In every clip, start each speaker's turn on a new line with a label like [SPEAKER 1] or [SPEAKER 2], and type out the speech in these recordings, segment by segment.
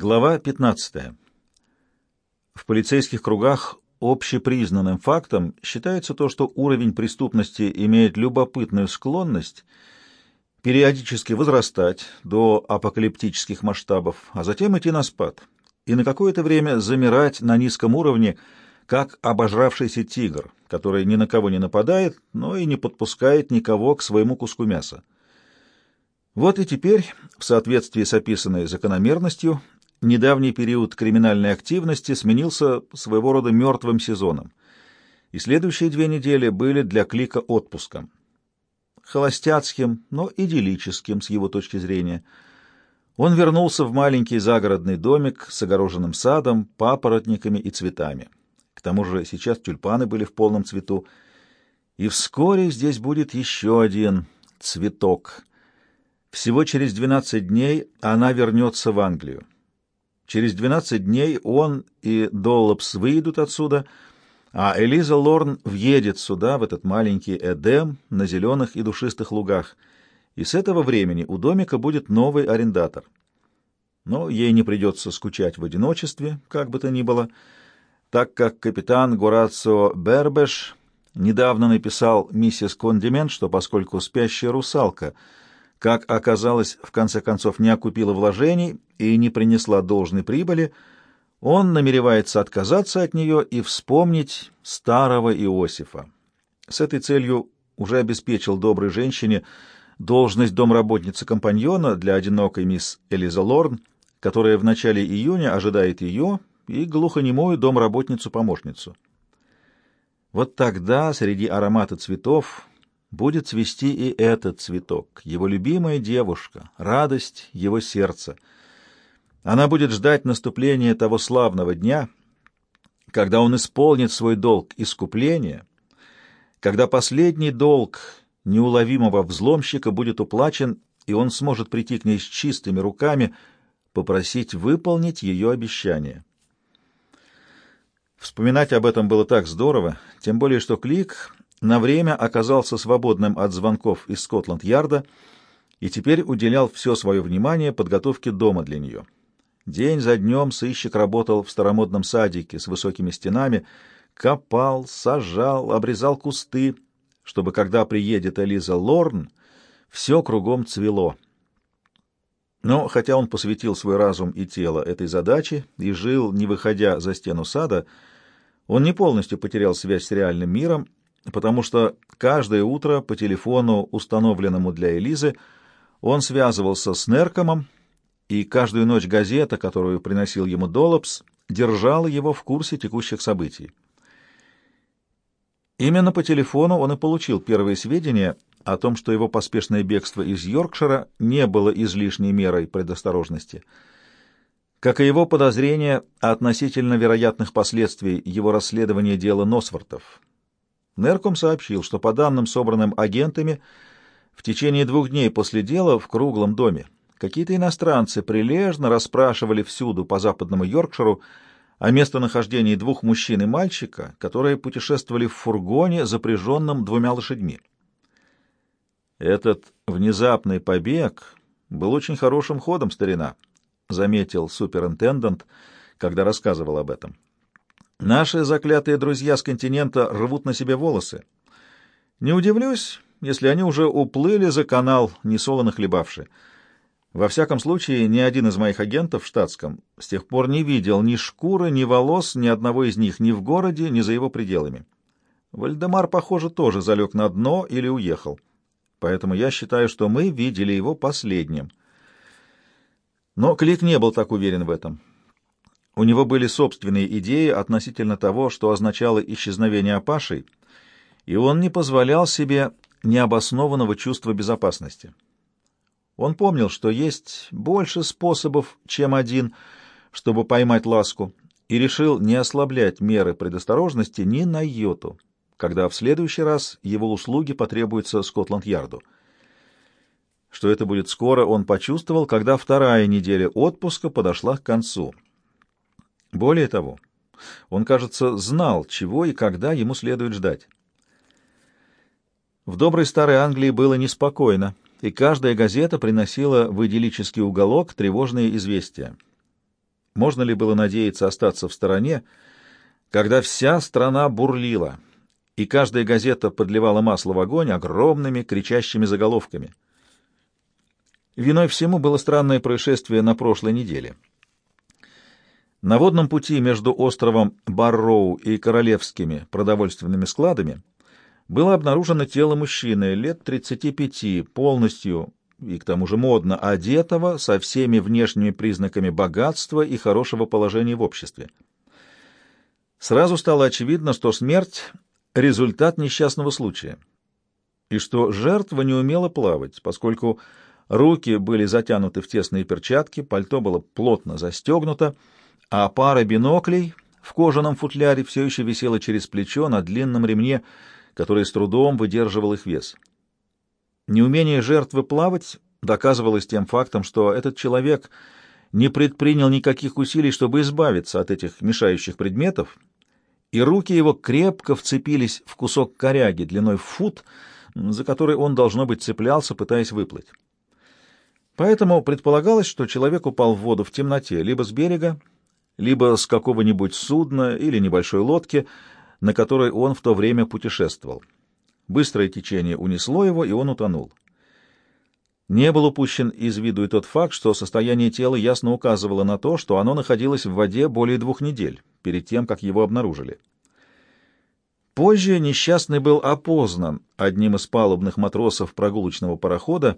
[SPEAKER 1] Глава 15. В полицейских кругах общепризнанным фактом считается то, что уровень преступности имеет любопытную склонность периодически возрастать до апокалиптических масштабов, а затем идти на спад и на какое-то время замирать на низком уровне, как обожравшийся тигр, который ни на кого не нападает, но и не подпускает никого к своему куску мяса. Вот и теперь, в соответствии с описанной закономерностью, недавний период криминальной активности сменился своего рода мертвым сезоном, и следующие две недели были для Клика отпуском. Холостяцким, но идиллическим с его точки зрения. Он вернулся в маленький загородный домик с огороженным садом, папоротниками и цветами. К тому же сейчас тюльпаны были в полном цвету, и вскоре здесь будет еще один цветок. Всего через 12 дней она вернется в Англию. Через 12 дней он и Доллопс выйдут отсюда, а Элиза Лорн въедет сюда, в этот маленький Эдем, на зеленых и душистых лугах, и с этого времени у домика будет новый арендатор. Но ей не придется скучать в одиночестве, как бы то ни было, так как капитан Горацио Бербеш недавно написал миссис Кондимент, что поскольку спящая русалка — как оказалось, в конце концов не окупила вложений и не принесла должной прибыли, он намеревается отказаться от нее и вспомнить старого Иосифа. С этой целью уже обеспечил доброй женщине должность домработницы-компаньона для одинокой мисс Элиза Лорн, которая в начале июня ожидает ее и глухонемую домработницу-помощницу. Вот тогда среди аромата цветов будет цвести и этот цветок, его любимая девушка, радость его сердца. Она будет ждать наступления того славного дня, когда он исполнит свой долг искупления, когда последний долг неуловимого взломщика будет уплачен, и он сможет прийти к ней с чистыми руками, попросить выполнить ее обещание. Вспоминать об этом было так здорово, тем более что Клик на время оказался свободным от звонков из Скотланд-Ярда и теперь уделял все свое внимание подготовке дома для нее. День за днем сыщик работал в старомодном садике с высокими стенами, копал, сажал, обрезал кусты, чтобы, когда приедет Элиза Лорн, все кругом цвело. Но хотя он посвятил свой разум и тело этой задаче и жил, не выходя за стену сада, он не полностью потерял связь с реальным миром потому что каждое утро по телефону, установленному для Элизы, он связывался с Неркомом, и каждую ночь газета, которую приносил ему Доллопс, держала его в курсе текущих событий. Именно по телефону он и получил первые сведения о том, что его поспешное бегство из Йоркшира не было излишней мерой предосторожности, как и его подозрения относительно вероятных последствий его расследования дела Носвортов. Нерком сообщил, что по данным, собранным агентами, в течение двух дней после дела в круглом доме какие-то иностранцы прилежно расспрашивали всюду по западному Йоркширу о местонахождении двух мужчин и мальчика, которые путешествовали в фургоне, запряженном двумя лошадьми. «Этот внезапный побег был очень хорошим ходом, старина», — заметил суперинтендант, когда рассказывал об этом. Наши заклятые друзья с континента рвут на себе волосы. Не удивлюсь, если они уже уплыли за канал, несолоно хлебавши. Во всяком случае, ни один из моих агентов в штатском с тех пор не видел ни шкуры, ни волос ни одного из них ни в городе, ни за его пределами. Вальдемар, похоже, тоже залег на дно или уехал. Поэтому я считаю, что мы видели его последним. Но Клик не был так уверен в этом. У него были собственные идеи относительно того, что означало исчезновение Апашей, и он не позволял себе необоснованного чувства безопасности. Он помнил, что есть больше способов, чем один, чтобы поймать ласку, и решил не ослаблять меры предосторожности ни на йоту, когда в следующий раз его услуги потребуются Скотланд-Ярду. Что это будет скоро, он почувствовал, когда вторая неделя отпуска подошла к концу — более того, он, кажется, знал, чего и когда ему следует ждать. В доброй старой Англии было неспокойно, и каждая газета приносила в идиллический уголок тревожные известия. Можно ли было надеяться остаться в стороне, когда вся страна бурлила, и каждая газета подливала масло в огонь огромными кричащими заголовками? Виной всему было странное происшествие на прошлой неделе. На водном пути между островом Барроу и королевскими продовольственными складами было обнаружено тело мужчины лет 35, полностью и к тому же модно одетого, со всеми внешними признаками богатства и хорошего положения в обществе. Сразу стало очевидно, что смерть — результат несчастного случая, и что жертва не умела плавать, поскольку руки были затянуты в тесные перчатки, пальто было плотно застегнуто, а пара биноклей в кожаном футляре все еще висела через плечо на длинном ремне, который с трудом выдерживал их вес. Неумение жертвы плавать доказывалось тем фактом, что этот человек не предпринял никаких усилий, чтобы избавиться от этих мешающих предметов, и руки его крепко вцепились в кусок коряги длиной в фут, за который он, должно быть, цеплялся, пытаясь выплыть. Поэтому предполагалось, что человек упал в воду в темноте, либо с берега, либо с какого-нибудь судна или небольшой лодки, на которой он в то время путешествовал. Быстрое течение унесло его, и он утонул. Не был упущен из виду и тот факт, что состояние тела ясно указывало на то, что оно находилось в воде более двух недель, перед тем, как его обнаружили. Позже несчастный был опознан одним из палубных матросов прогулочного парохода,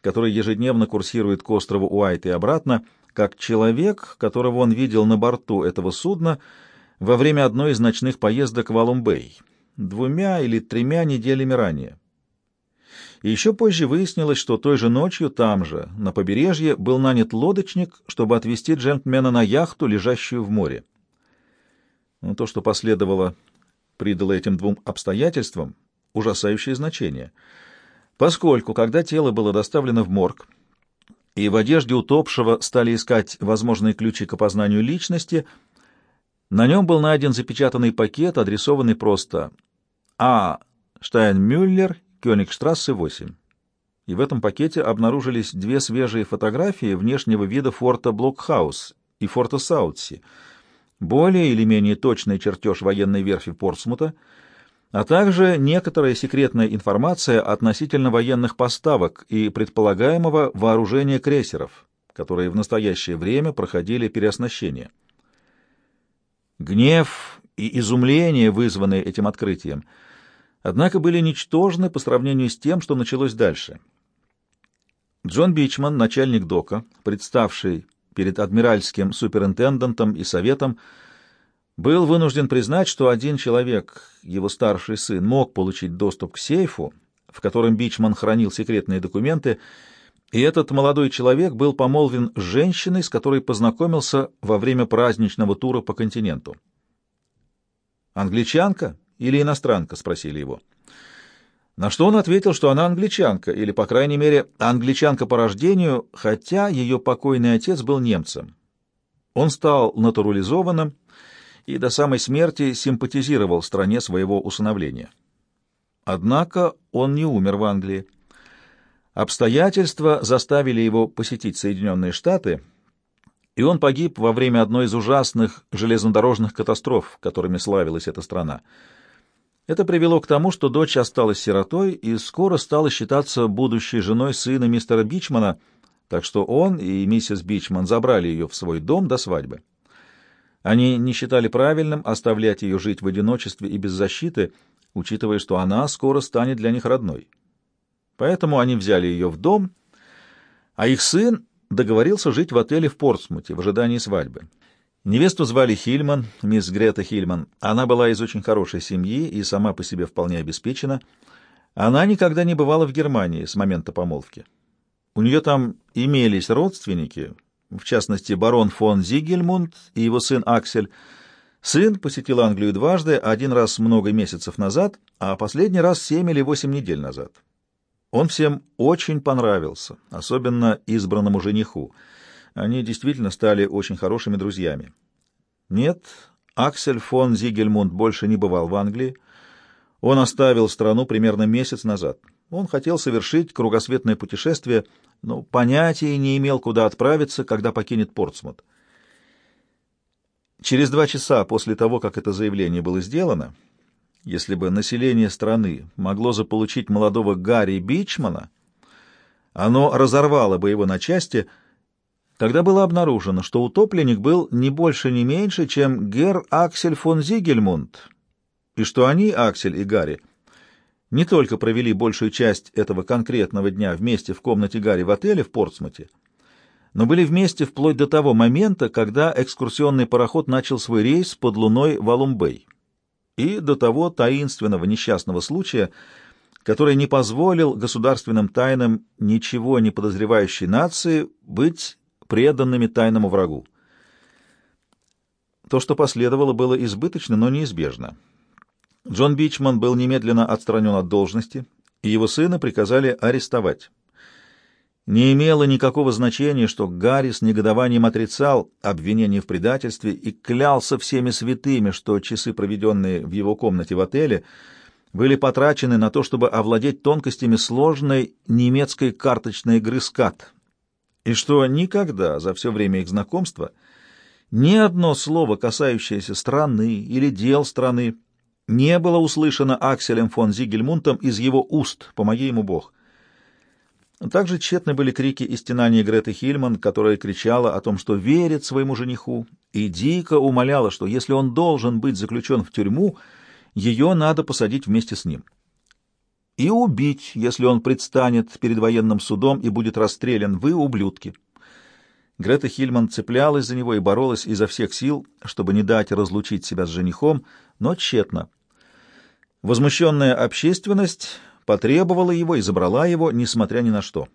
[SPEAKER 1] который ежедневно курсирует к острову Уайт и обратно, как человек, которого он видел на борту этого судна во время одной из ночных поездок в Алумбей двумя или тремя неделями ранее. И еще позже выяснилось, что той же ночью там же, на побережье, был нанят лодочник, чтобы отвезти джентльмена на яхту, лежащую в море. Но то, что последовало, придало этим двум обстоятельствам ужасающее значение, поскольку, когда тело было доставлено в морг, и в одежде утопшего стали искать возможные ключи к опознанию личности, на нем был найден запечатанный пакет, адресованный просто а. Штайнмюллер, Кёнигштрассе, 8. И в этом пакете обнаружились две свежие фотографии внешнего вида форта Блокхаус и форта Саутси, более или менее точный чертеж военной верфи Портсмута, а также некоторая секретная информация относительно военных поставок и предполагаемого вооружения крейсеров, которые в настоящее время проходили переоснащение. Гнев и изумление, вызванные этим открытием — однако были ничтожны по сравнению с тем, что началось дальше. Джон Бичман, начальник ДОКа, представший перед адмиральским суперинтендантом и советом, был вынужден признать, что один человек, его старший сын, мог получить доступ к сейфу, в котором Бичман хранил секретные документы, и этот молодой человек был помолвен с женщиной, с которой познакомился во время праздничного тура по континенту. «Англичанка?» или иностранка?» — спросили его. На что он ответил, что она англичанка, или, по крайней мере, англичанка по рождению, хотя ее покойный отец был немцем. Он стал натурализованным и до самой смерти симпатизировал стране своего усыновления. Однако он не умер в Англии. Обстоятельства заставили его посетить Соединенные Штаты — и он погиб во время одной из ужасных железнодорожных катастроф, которыми славилась эта страна. Это привело к тому, что дочь осталась сиротой и скоро стала считаться будущей женой сына мистера Бичмана, так что он и миссис Бичман забрали ее в свой дом до свадьбы. Они не считали правильным оставлять ее жить в одиночестве и без защиты, учитывая, что она скоро станет для них родной. Поэтому они взяли ее в дом, а их сын договорился жить в отеле в Портсмуте в ожидании свадьбы. Невесту звали Хильман, мисс Грета Хильман. Она была из очень хорошей семьи и сама по себе вполне обеспечена. Она никогда не бывала в Германии с момента помолвки. У нее там имелись родственники, в частности, барон фон Зигельмунд и его сын Аксель. Сын посетил Англию дважды, один раз много месяцев назад, а последний раз семь или восемь недель назад. Он всем очень понравился, особенно избранному жениху — они действительно стали очень хорошими друзьями. Нет, Аксель фон Зигельмунд больше не бывал в Англии. Он оставил страну примерно месяц назад. Он хотел совершить кругосветное путешествие, но понятия не имел, куда отправиться, когда покинет Портсмут. Через два часа после того, как это заявление было сделано, если бы население страны могло заполучить молодого Гарри Бичмана, оно разорвало бы его на части, тогда было обнаружено, что утопленник был не больше, не меньше, чем Гер Аксель фон Зигельмунд, и что они, Аксель и Гарри, не только провели большую часть этого конкретного дня вместе в комнате Гарри в отеле в Портсмуте, но были вместе вплоть до того момента, когда экскурсионный пароход начал свой рейс под луной в Алумбей, и до того таинственного несчастного случая, который не позволил государственным тайнам ничего не подозревающей нации быть преданными тайному врагу. То, что последовало, было избыточно, но неизбежно. Джон Бичман был немедленно отстранен от должности, и его сына приказали арестовать. Не имело никакого значения, что Гарри с негодованием отрицал обвинение в предательстве и клялся всеми святыми, что часы, проведенные в его комнате в отеле, были потрачены на то, чтобы овладеть тонкостями сложной немецкой карточной игры «Скат», и что никогда за все время их знакомства ни одно слово, касающееся страны или дел страны, не было услышано Акселем фон Зигельмунтом из его уст, помоги ему Бог. Также тщетны были крики и стенания Греты Хильман, которая кричала о том, что верит своему жениху, и дико умоляла, что если он должен быть заключен в тюрьму, ее надо посадить вместе с ним. И убить, если он предстанет перед военным судом и будет расстрелян. Вы ублюдки. Грета Хильман цеплялась за него и боролась изо всех сил, чтобы не дать разлучить себя с женихом, но тщетно. Возмущенная общественность потребовала его и забрала его, несмотря ни на что.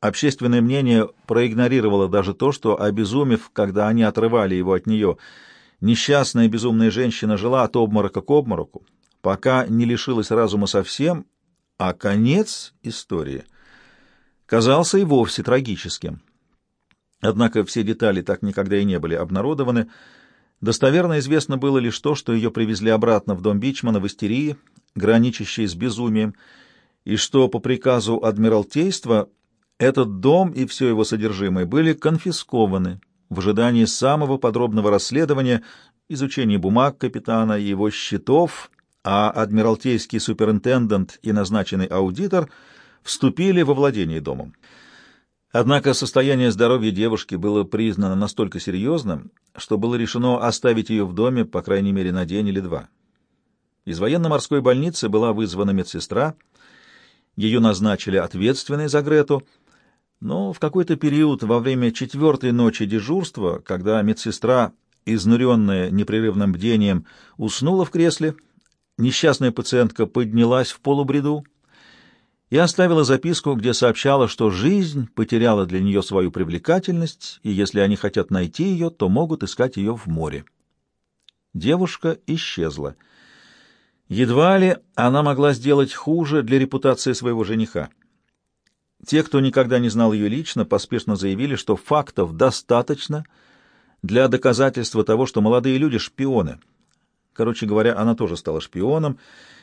[SPEAKER 1] Общественное мнение проигнорировало даже то, что, обезумев, когда они отрывали его от нее, несчастная безумная женщина жила от обморока к обмороку, пока не лишилась разума совсем, а конец истории казался и вовсе трагическим. Однако все детали так никогда и не были обнародованы, Достоверно известно было лишь то, что ее привезли обратно в дом Бичмана в истерии, граничащей с безумием, и что по приказу Адмиралтейства этот дом и все его содержимое были конфискованы в ожидании самого подробного расследования, изучения бумаг капитана и его счетов, а адмиралтейский суперинтендант и назначенный аудитор вступили во владение домом. Однако состояние здоровья девушки было признано настолько серьезным, что было решено оставить ее в доме, по крайней мере, на день или два. Из военно-морской больницы была вызвана медсестра, ее назначили ответственной за Грету, но в какой-то период во время четвертой ночи дежурства, когда медсестра, изнуренная непрерывным бдением, уснула в кресле, несчастная пациентка поднялась в полубреду, и оставила записку, где сообщала, что жизнь потеряла для нее свою привлекательность, и если они хотят найти ее, то могут искать ее в море. Девушка исчезла. Едва ли она могла сделать хуже для репутации своего жениха. Те, кто никогда не знал ее лично, поспешно заявили, что фактов достаточно для доказательства того, что молодые люди — шпионы. Короче говоря, она тоже стала шпионом,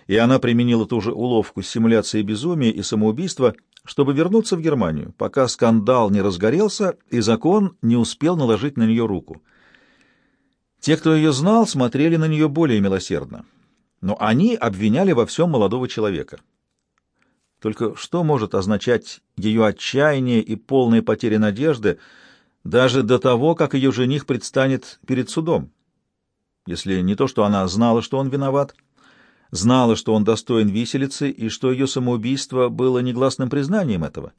[SPEAKER 1] и она применила ту же уловку симуляции безумия и самоубийства, чтобы вернуться в Германию, пока скандал не разгорелся и закон не успел наложить на нее руку. Те, кто ее знал, смотрели на нее более милосердно, но они обвиняли во всем молодого человека. Только что может означать ее отчаяние и полная потеря надежды даже до того, как ее жених предстанет перед судом? Если не то, что она знала, что он виноват — знала, что он достоин виселицы и что ее самоубийство было негласным признанием этого.